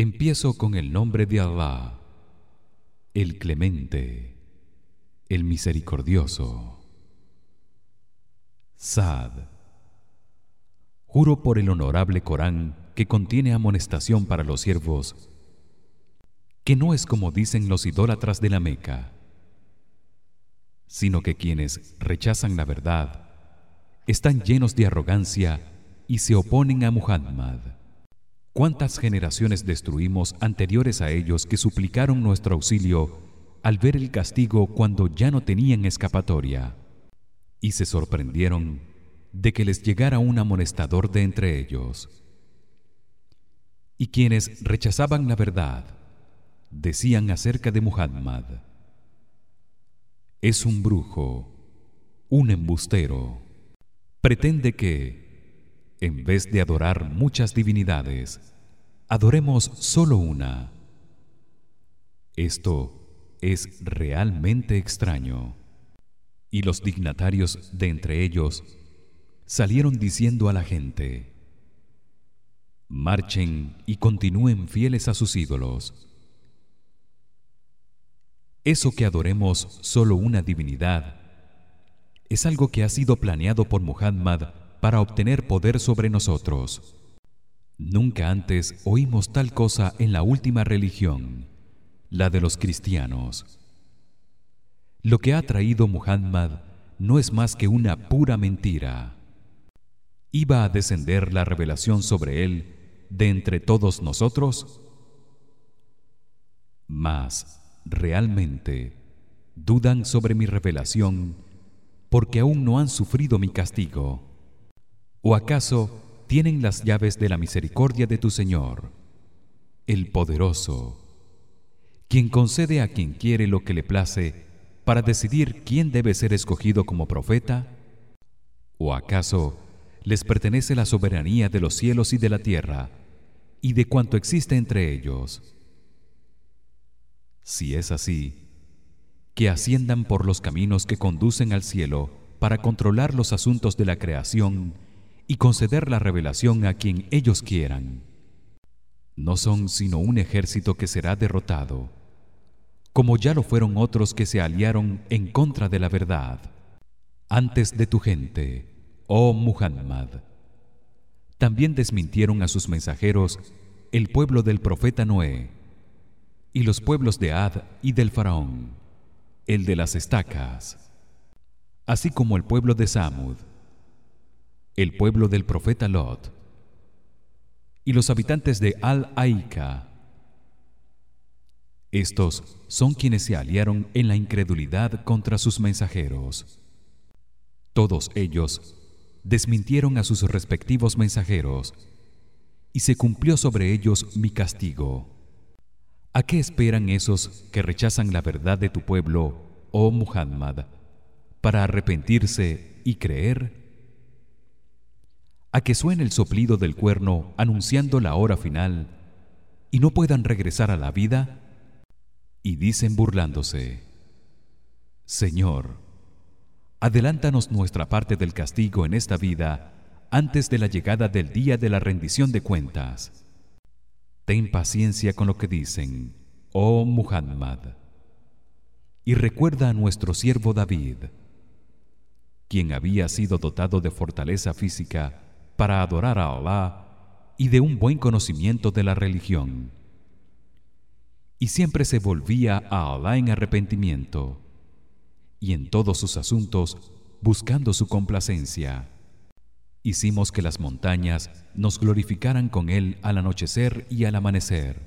Empiezo con el nombre de Allah, el Clemente, el Misericordioso. Sad. Juro por el honorable Corán que contiene amonestación para los siervos, que no es como dicen los idólatras de la Meca, sino que quienes rechazan la verdad están llenos de arrogancia y se oponen a Muhammad. ¿Cuántas generaciones destruimos anteriores a ellos que suplicaron nuestro auxilio al ver el castigo cuando ya no tenían escapatoria y se sorprendieron de que les llegara un amonestador de entre ellos? Y quienes rechazaban la verdad decían acerca de Muhammad: Es un brujo, un embustero. Pretende que en vez de adorar muchas divinidades, adoremos solo una. Esto es realmente extraño. Y los dignatarios de entre ellos salieron diciendo a la gente: Marchen y continúen fieles a sus ídolos. Eso que adoremos solo una divinidad es algo que ha sido planeado por Muhammad para obtener poder sobre nosotros. Nunca antes oímos tal cosa en la última religión, la de los cristianos. Lo que ha traído Muhammad no es más que una pura mentira. ¿Iba a descender la revelación sobre él de entre todos nosotros? Mas realmente dudan sobre mi revelación porque aún no han sufrido mi castigo. ¿O acaso tienen las llaves de la misericordia de tu Señor, el poderoso, quien concede a quien quiere lo que le place para decidir quién debe ser escogido como profeta? ¿O acaso les pertenece la soberanía de los cielos y de la tierra y de cuanto existe entre ellos? Si es así, que asciendan por los caminos que conducen al cielo para controlar los asuntos de la creación y conceder la revelación a quien ellos quieran. No son sino un ejército que será derrotado, como ya lo fueron otros que se aliaron en contra de la verdad antes de tu gente, oh Muhammad. También desmintieron a sus mensajeros el pueblo del profeta Noé y los pueblos de Ad y del faraón, el de las estacas, así como el pueblo de Samud el pueblo del profeta Lot. Y los habitantes de Al-Aika estos son quienes se aliaron en la incredulidad contra sus mensajeros. Todos ellos desmintieron a sus respectivos mensajeros y se cumplió sobre ellos mi castigo. ¿A qué esperan esos que rechazan la verdad de tu pueblo, oh Muhammad, para arrepentirse y creer? A que suene el soplido del cuerno anunciando la hora final y no puedan regresar a la vida y dicen burlándose Señor adelántanos nuestra parte del castigo en esta vida antes de la llegada del día de la rendición de cuentas. Ten paciencia con lo que dicen oh Muhammad. Y recuerda a nuestro siervo David quien había sido dotado de fortaleza física para adorar a Allah y de un buen conocimiento de la religión. Y siempre se volvía a Allah en arrepentimiento y en todos sus asuntos buscando su complacencia. Hicimos que las montañas nos glorificaran con él al anochecer y al amanecer,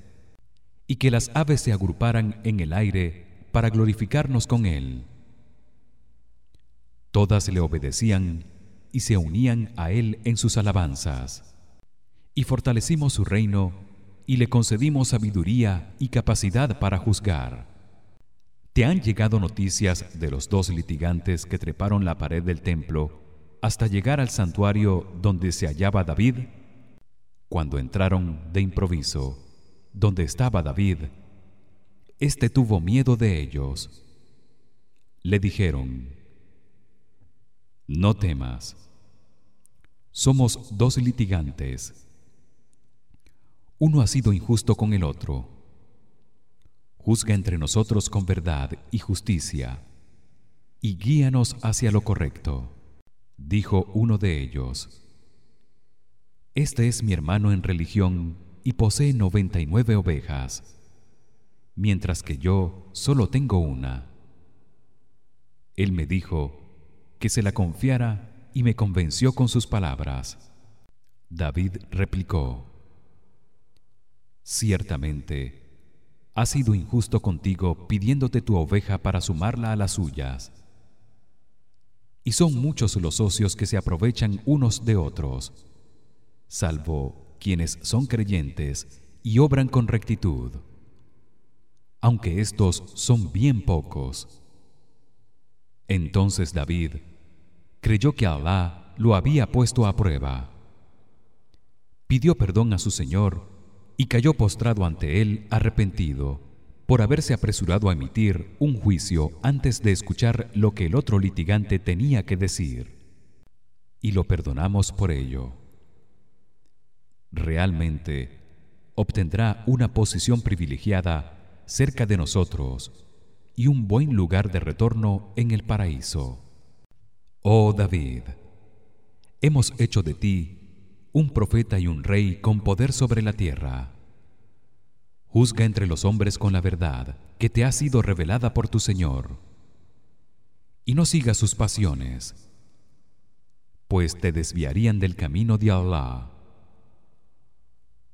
y que las aves se agruparan en el aire para glorificarnos con él. Todas le obedecían y se unían a él en sus alabanzas. Y fortalecimos su reino y le concedimos sabiduría y capacidad para juzgar. ¿Te han llegado noticias de los dos litigantes que treparon la pared del templo hasta llegar al santuario donde se hallaba David? Cuando entraron de improviso donde estaba David, este tuvo miedo de ellos. Le dijeron: No temas. Somos dos litigantes. Uno ha sido injusto con el otro. Juzga entre nosotros con verdad y justicia y guíanos hacia lo correcto dijo uno de ellos. Este es mi hermano en religión y posee 99 ovejas mientras que yo solo tengo una. Él me dijo que se la confiara y me convenció con sus palabras David replicó Ciertamente ha sido injusto contigo pidiéndote tu oveja para sumarla a las suyas. Y son muchos los socios que se aprovechan unos de otros, salvo quienes son creyentes y obran con rectitud. Aunque estos son bien pocos. Entonces David creyó que Allah lo había puesto a prueba. Pidió perdón a su Señor y cayó postrado ante él arrepentido por haberse apresurado a emitir un juicio antes de escuchar lo que el otro litigante tenía que decir. Y lo perdonamos por ello. Realmente obtendrá una posición privilegiada cerca de nosotros y un buen lugar de retorno en el paraíso oh David hemos hecho de ti un profeta y un rey con poder sobre la tierra. Juzga entre los hombres con la verdad que te ha sido revelada por tu Señor. Y no sigas sus pasiones, pues te desviarían del camino de Allah.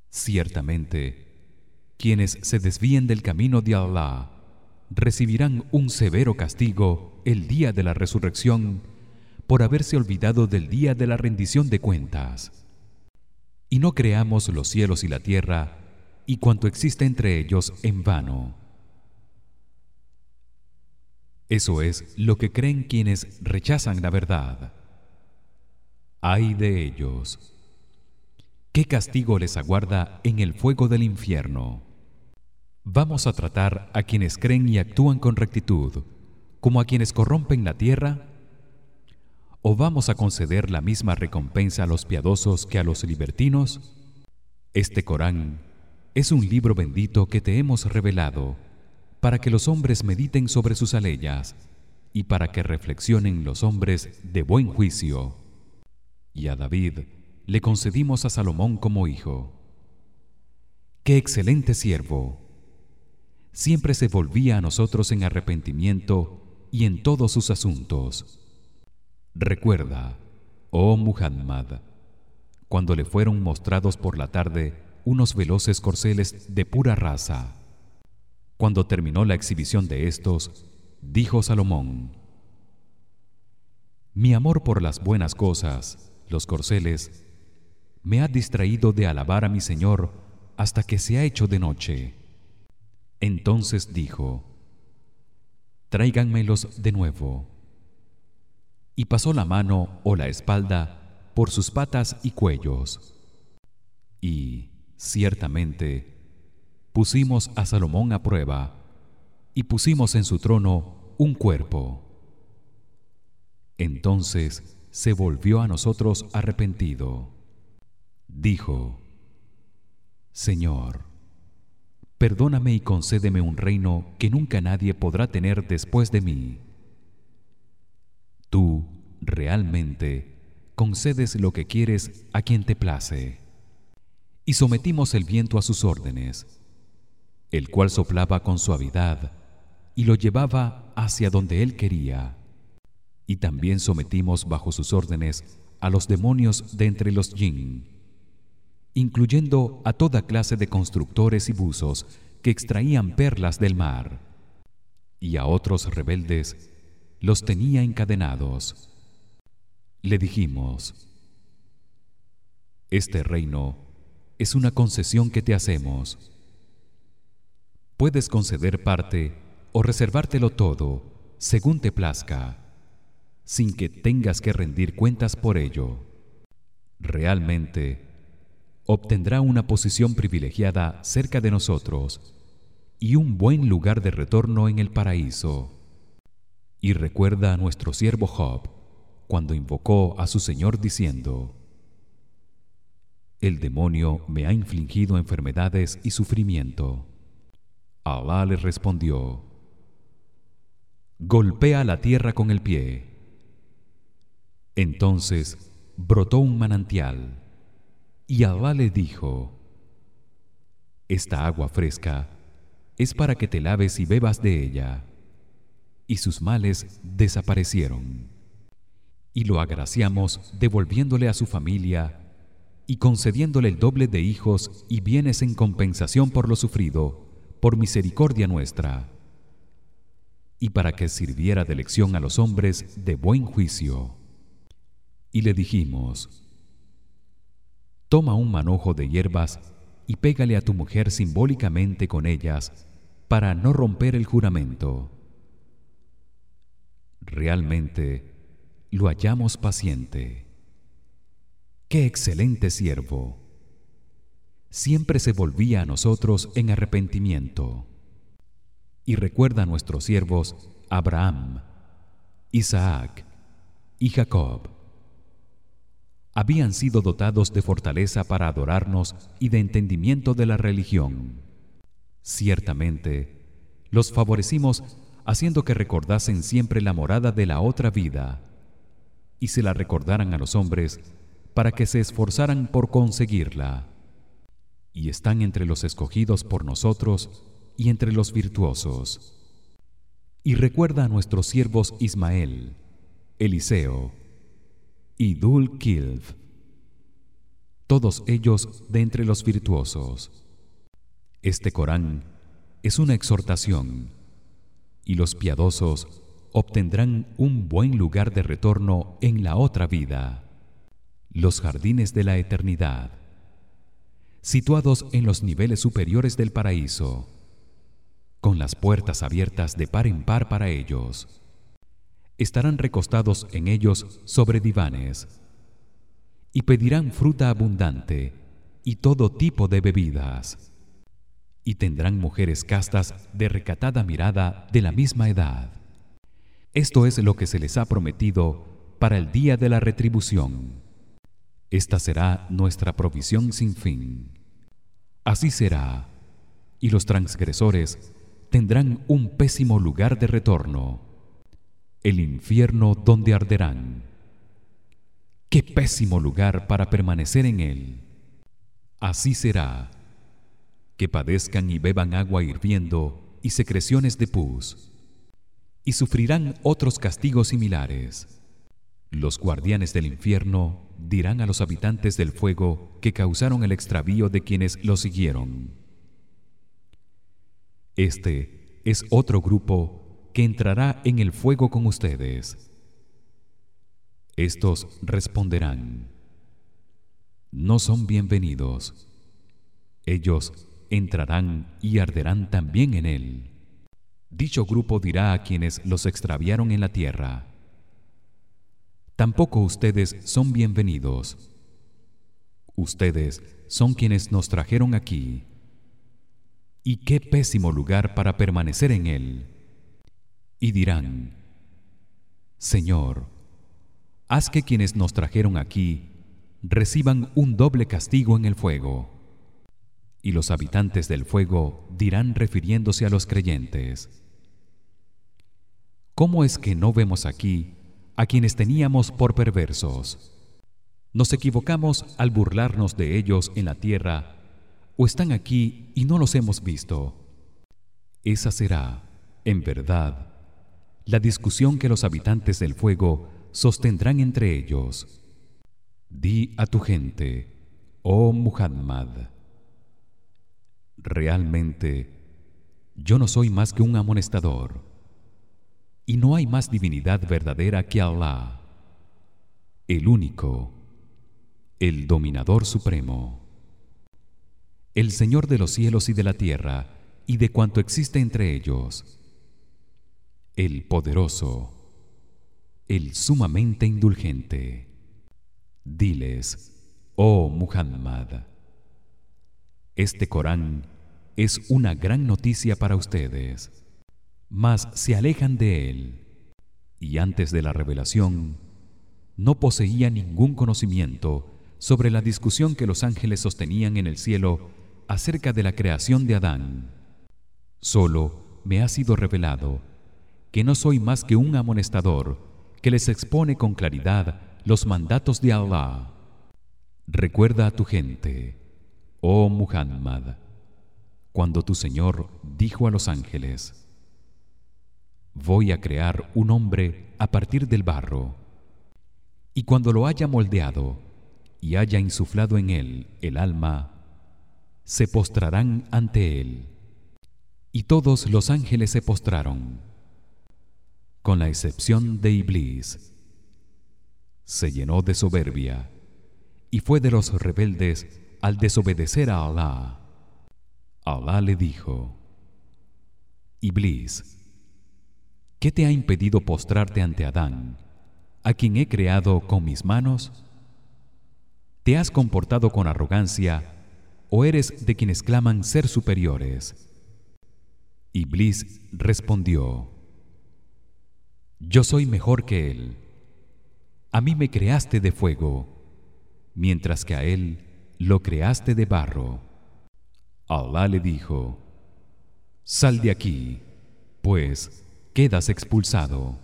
Ciertamente, quienes se desvíen del camino de Allah recibirán un severo castigo el día de la resurrección por haberse olvidado del día de la rendición de cuentas y no creamos los cielos y la tierra y cuanto existe entre ellos en vano. Eso es lo que creen quienes rechazan la verdad. Ay de ellos. ¿Qué castigo les aguarda en el fuego del infierno? Vamos a tratar a quienes creen y actúan con rectitud como a quienes corrompen la tierra o vamos a conceder la misma recompensa a los piadosos que a los libertinos? Este Corán es un libro bendito que te hemos revelado para que los hombres mediten sobre sus aleyas y para que reflexionen los hombres de buen juicio. Y a David le concedimos a Salomón como hijo. Qué excelente siervo. Siempre se volvía a nosotros en arrepentimiento y en todos sus asuntos. Recuerda, oh Muhammad, cuando le fueron mostrados por la tarde unos veloces corceles de pura raza. Cuando terminó la exhibición de estos, dijo Salomón: Mi amor por las buenas cosas, los corceles, me ha distraído de alabar a mi Señor hasta que se ha hecho de noche. Entonces dijo: Tráiganmelos de nuevo y pasó la mano o la espalda por sus patas y cuellos. Y ciertamente pusimos a Salomón a prueba y pusimos en su trono un cuerpo. Entonces se volvió a nosotros arrepentido. Dijo: Señor, perdóname y concédeme un reino que nunca nadie podrá tener después de mí Tú realmente concedes lo que quieres a quien te place. Y sometimos el viento a sus órdenes, el cual soplaba con suavidad y lo llevaba hacia donde él quería. Y también sometimos bajo sus órdenes a los demonios de entre los jinn, incluyendo a toda clase de constructores y buzos que extraían perlas del mar, y a otros rebeldes los tenía encadenados. Le dijimos: Este reino es una concesión que te hacemos. Puedes conceder parte o reservártelo todo según te plazca, sin que tengas que rendir cuentas por ello. Realmente obtendrá una posición privilegiada cerca de nosotros y un buen lugar de retorno en el paraíso. Y recuerda a nuestro siervo Job cuando invocó a su Señor diciendo: el demonio me ha infligido enfermedades y sufrimiento. Alá le respondió Golpea la tierra con el pie. Entonces brotó un manantial y Alá le dijo Esta agua fresca es para que te laves y bebas de ella y sus males desaparecieron. Y lo agraciamos devolviéndole a su familia y concediéndole el doble de hijos y bienes en compensación por lo sufrido por misericordia nuestra. Y para que sirviera de lección a los hombres de buen juicio. Y le dijimos toma un manojo de hierbas y pégale a tu mujer simbólicamente con ellas para no romper el juramento realmente lo hallamos paciente. Qué excelente siervo. Siempre se volvía a nosotros en arrepentimiento. Y recuerda a nuestros siervos Abraham Isaac y Jacob. Habían sido dotados de fortaleza para adorarnos y de entendimiento de la religión. Ciertamente los favorecimos haciendo que recordasen siempre la morada de la otra vida y se la recordaran a los hombres para que se esforzaran por conseguirla. Y están entre los escogidos por nosotros y entre los virtuosos. Y recuerda a nuestros siervos Ismael Eliseo y Dul Kilv todos ellos de entre los virtuosos. Este Corán es una exhortación y los piadosos obtendrán un buen lugar de retorno en la otra vida. Los jardines de la eternidad. Situados en los niveles superiores del paraíso con las puertas abiertas de par en par para ellos estarán recostados en ellos sobre divanes y pedirán fruta abundante y todo tipo de bebidas y tendrán mujeres castas de recatada mirada de la misma edad. Esto es lo que se les ha prometido para el día de la retribución. Esta será nuestra provisión sin fin. Así será y los transgresores tendrán un pésimo lugar de retorno. El infierno donde arderán. Qué pésimo lugar para permanecer en él. Así será que padezcan y beban agua hirviendo y secreciones de pus y sufrirán otros castigos similares los guardianes del infierno dirán a los habitantes del fuego que causaron el extravío de quienes lo siguieron. Este es otro grupo que entrará en el fuego con ustedes. Estos responderán: No son bienvenidos. Ellos entrarán y arderán también en él. Dicho grupo dirá a quienes los extraviaron en la tierra: tampoco ustedes son bienvenidos. Ustedes son quienes nos trajeron aquí. Y qué pésimo lugar para permanecer en él. Y dirán Señor haz que quienes nos trajeron aquí reciban un doble castigo en el fuego y los habitantes del fuego dirán refiriéndose a los creyentes ¿Cómo es que no vemos aquí a quienes teníamos por perversos. Nos equivocamos al burlarnos de ellos en la tierra o están aquí y no los hemos visto. Esa será, en verdad, la discusión que los habitantes del fuego sostendrán entre ellos. Di a tu gente, oh Muhammad, realmente yo no soy más que un amonestador y no hay más divinidad verdadera que Allah el único el dominador supremo el señor de los cielos y de la tierra y de cuanto existe entre ellos el poderoso el sumamente indulgente. Diles oh Muhammad este Corán es una gran noticia para ustedes mas se alejan de él y antes de la revelación no poseía ningún conocimiento sobre la discusión que los ángeles sostenían en el cielo acerca de la creación de Adán. Solo me ha sido revelado que no soy más que un amonestador que les expone con claridad los mandatos de Allah. Recuerda a tu gente, oh Muhammad, cuando tu Señor dijo a los ángeles: Voy a crear un hombre a partir del barro, y cuando lo haya moldeado y haya insuflado en él el alma, se postrarán ante él. Y todos los ángeles se postraron, con la excepción de Iblis. Se llenó de soberbia y fue de los rebeldes al desobedecer a Allah. Allah le dijo: Iblis, ¿qué te ha impedido postrarte ante Adán, a quien he creado con mis manos? ¿Te has comportado con arrogancia o eres de quienes claman ser superiores? Iblis respondió: Yo soy mejor que él. A mí me creaste de fuego mientras que a él lo creaste de barro. Allah le dijo: Sal de aquí, pues quedas expulsado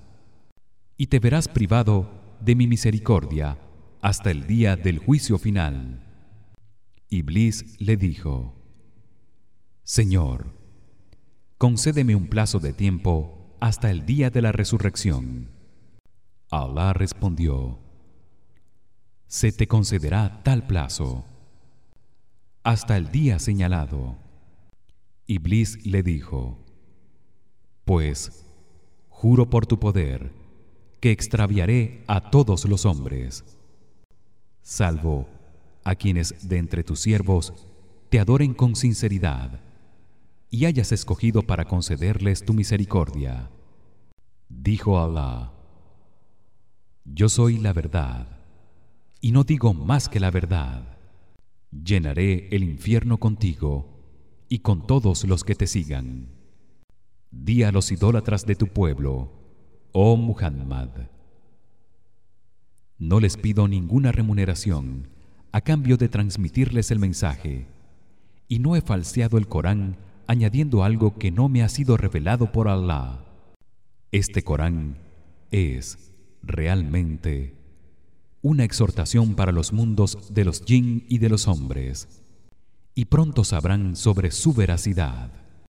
y te verás privado de mi misericordia hasta el día del juicio final. Iblis le dijo: Señor, concédeme un plazo de tiempo hasta el día de la resurrección. Allah respondió: se te concederá tal plazo hasta el día señalado. Iblis le dijo: Pues juro por tu poder que extraviaré a todos los hombres, salvo a quienes de entre tus siervos te adoren con sinceridad y hayas escogido para concederles tu misericordia. Dijo Allah: Yo soy la verdad y no digo más que la verdad llenaré el infierno contigo y con todos los que te sigan. Di a los idólatras de tu pueblo oh Muhammad. No les pido ninguna remuneración a cambio de transmitirles el mensaje y no he falseado el Corán añadiendo algo que no me ha sido revelado por Allah este Corán es realmente una exhortación para los mundos de los jinn y de los hombres y pronto sabrán sobre su veracidad